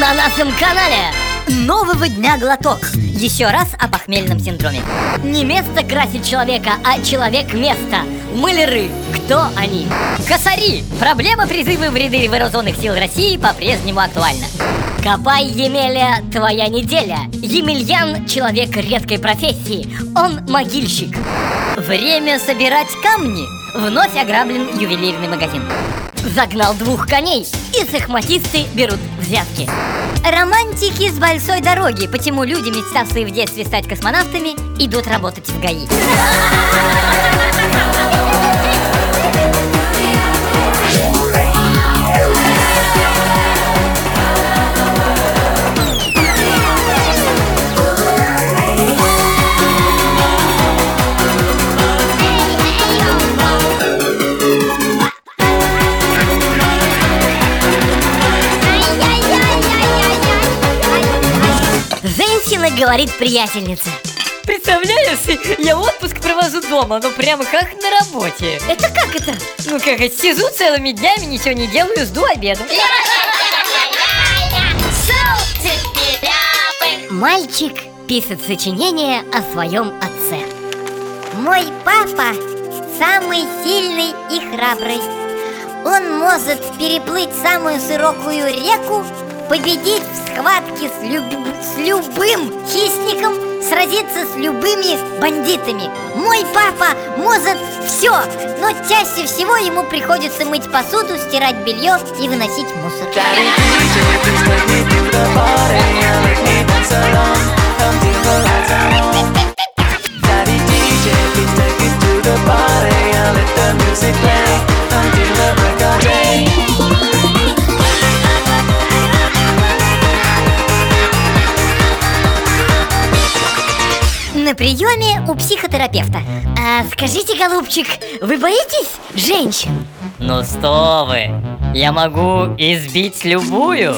на нашем канале. Нового дня глоток. Еще раз о похмельном синдроме. Не место красит человека, а человек место. Мылеры, кто они? Косари, проблема призыва в ряды вооруженных сил России по-прежнему актуальна. Копай, Емеля, твоя неделя. Емельян – человек редкой профессии. Он могильщик. Время собирать камни. Вновь ограблен ювелирный магазин Загнал двух коней И сахматисты берут взятки. Романтики с большой дороги. Почему люди, мечтавшие в детстве стать космонавтами Идут работать в ГАИ Женщина говорит приятельнице Представляешь, я отпуск провожу дома, ну прямо как на работе. Это как это? Ну как, это, сижу целыми днями, ничего не делаю, жду обеда. Мальчик пишет сочинение о своем отце. Мой папа самый сильный и храбрый. Он может переплыть самую широкую реку Победить в схватке с, люб... с любым хищником Сразиться с любыми бандитами. Мой папа может все Но чаще всего ему приходится мыть посуду, стирать белье и выносить мусор На приеме у психотерапевта а, Скажите, голубчик, вы боитесь женщин? Ну что вы, я могу избить любую